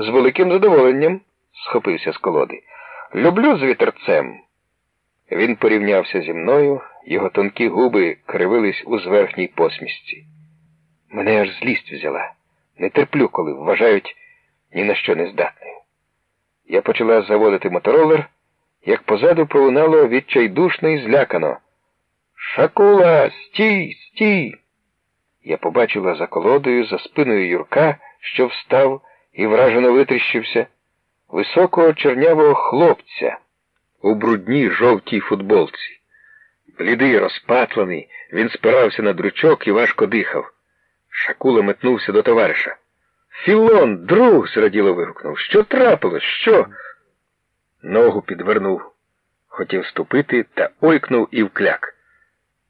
З великим задоволенням, схопився з колоди. Люблю з вітерцем. Він порівнявся зі мною, його тонкі губи кривились у зверхній посмішці. Мене аж злість взяла. Не терплю, коли вважають ні на що не здатною. Я почала заводити моторолер, як позаду пролунало відчайдушно і злякано. Шакула, стій, стій! Я побачила за колодою, за спиною Юрка, що встав і вражено витріщився, високого чернявого хлопця у брудній жовтій футболці. Блідий, розпатлений, він спирався на дручок і важко дихав. Шакула метнувся до товариша. Філон, друг, зраділо вигукнув. Що трапилось? Що? Ногу підвернув. Хотів ступити та ойкнув і вкляк.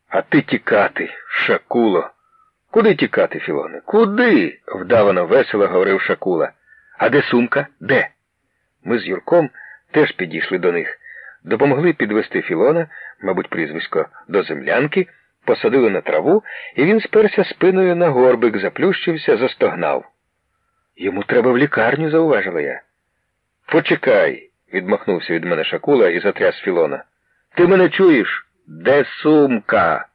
А ти тікати, Шакуло. Куди тікати, Філоне? Куди? вдавано весело говорив Шакула. А де сумка? Де? Ми з Юрком теж підійшли до них. Допомогли підвести Філона, мабуть, прізвисько, до землянки, посадили на траву, і він сперся спиною на горбик, заплющився, застогнав. Йому треба в лікарню, зауважила я. Почекай, відмахнувся від мене Шакула і затряс Філона. Ти мене чуєш? Де сумка?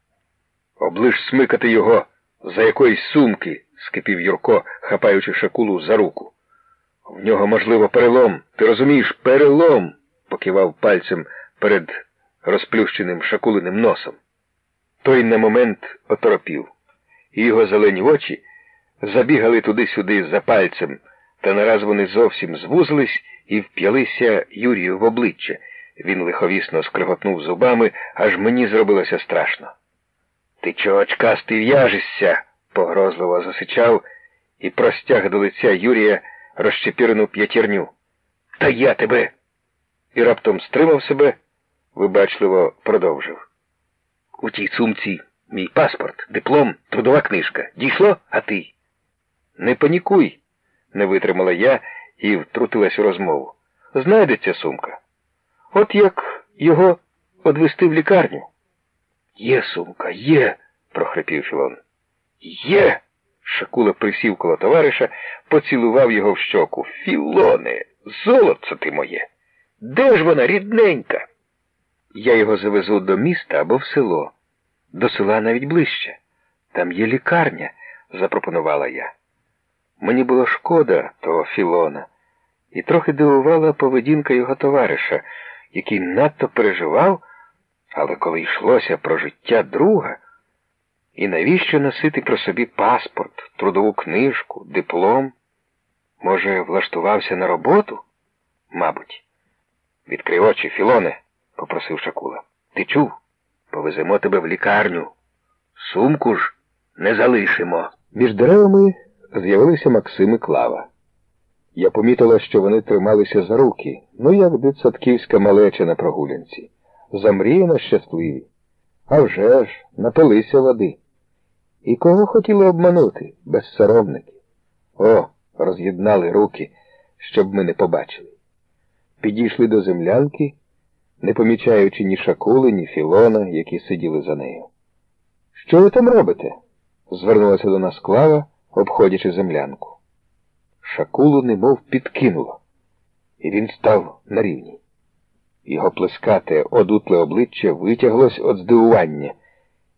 Оближ смикати його за якоїсь сумки, скипів Юрко, хапаючи Шакулу за руку. В нього, можливо, перелом. Ти розумієш, перелом, покивав пальцем перед розплющеним шакулиним носом. Той на момент оторопів, і його зелені очі забігали туди-сюди за пальцем, та нараз вони зовсім звузились і вп'ялися Юрію в обличчя. Він лиховісно скриготнув зубами, аж мені зробилося страшно. Ти чого очкастий в'яжешся? погрозливо засичав і простяг до лиця Юрія розчепірену п'ятірню. Та я тебе. І раптом стримав себе, вибачливо продовжив. У тій сумці мій паспорт, диплом, трудова книжка. Дійшло, а ти? Не панікуй, не витримала я і втрутилась у розмову. Знайдеться сумка. От як його одвести в лікарню. Є сумка, є, прохрипів Філон. Є. Шакула присів коло товариша, поцілував його в щоку. Філоне, золотце ти моє. Де ж вона, рідненька? Я його завезу до міста або в село. До села навіть ближче. Там є лікарня, запропонувала я. Мені було шкода того Філона, і трохи дивувала поведінка його товариша, який надто переживав, але коли йшлося про життя друга, і навіщо носити про собі паспорт, трудову книжку, диплом? Може, влаштувався на роботу? Мабуть. Відкрий очі, Філоне, попросив Шакула. Ти чув? Повеземо тебе в лікарню. Сумку ж не залишимо. Між деревами з'явилися Максим і Клава. Я помітила, що вони трималися за руки, ну як дитсадківська малеча на прогулянці. Замріяно щасливі. А вже ж, напилися води. І кого хотіли обманути, безсоромники? О, роз'єднали руки, щоб ми не побачили. Підійшли до землянки, не помічаючи ні шакули, ні філона, які сиділи за нею. Що ви там робите? звернулася до нас клава, обходячи землянку. Шакулу немов підкинуло, і він став на рівні. Його плескате, одутле обличчя витяглось від здивування,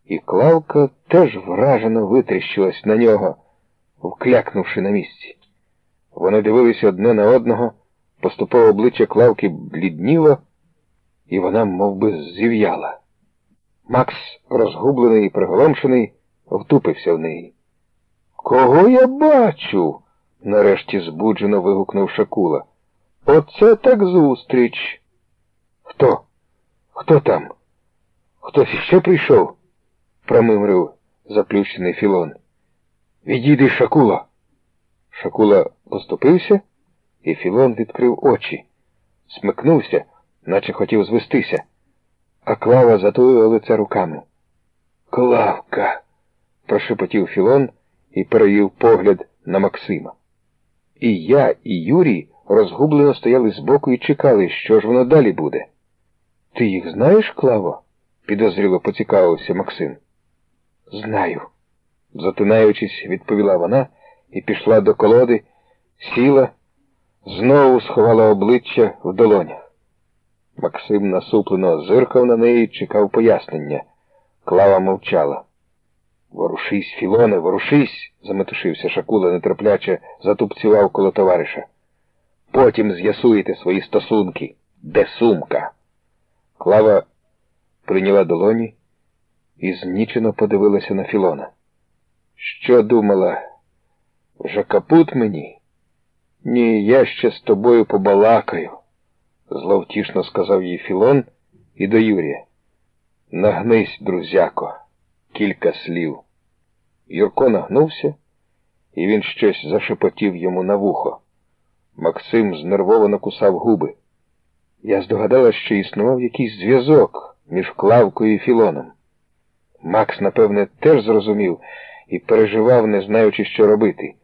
і Клавка теж вражено витріщилась на нього, вклякнувши на місці. Вони дивилися одне на одного, поступово обличчя Клавки блідніло, і вона мов би, зів'яла. Макс, розгублений і приголомшений, втупився в неї. Кого я бачу? нарешті збуджено вигукнув Шакула. Оце так зустріч. Хто? Хто там? Хтось іще прийшов? промимрив заплющений Філон. Відійди, Шакула. Шакула поступився, і Філон відкрив очі, смикнувся, наче хотів звестися, а клава затулила лице руками. Клавка. прошепотів Філон і перевів погляд на Максима. І я, і Юрій розгублено стояли збоку і чекали, що ж воно далі буде. Ти їх знаєш, Клаво? підозріло поцікавився Максим. Знаю, затинаючись, відповіла вона і пішла до колоди, сіла, знову сховала обличчя в долонях. Максим насуплено зиркав на неї чекав пояснення. Клава мовчала. Ворушись, Філоне, ворушись, заметушився Шакула, нетерпляче затупцював коло товариша. Потім з'ясуєте свої стосунки. Де сумка? Клава прийняла долоні і знічено подивилася на Філона. Що думала? Вже капут мені? Ні, я ще з тобою побалакаю, зловтішно сказав їй Філон і до Юрія. Нагнись, друзяко, кілька слів. Юрко нагнувся, і він щось зашепотів йому на вухо. Максим знервовано кусав губи. Я здогадала, що існував якийсь зв'язок між Клавкою і Філоном. Макс, напевне, теж зрозумів і переживав, не знаючи, що робити.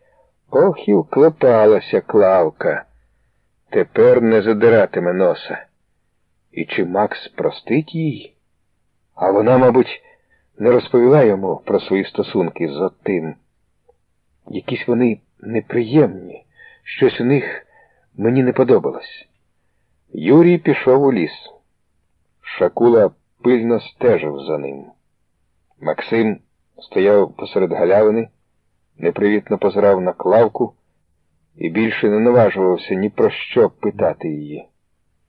Ох і вклепалася Клавка. Тепер не задиратиме носа. І чи Макс простить їй? А вона, мабуть, не розповіла йому про свої стосунки з отим. Якісь вони неприємні, щось у них мені не подобалось. Юрій пішов у ліс. Шакула пильно стежив за ним. Максим стояв посеред галявини, непривітно позирав на клавку і більше не наважувався ні про що питати її.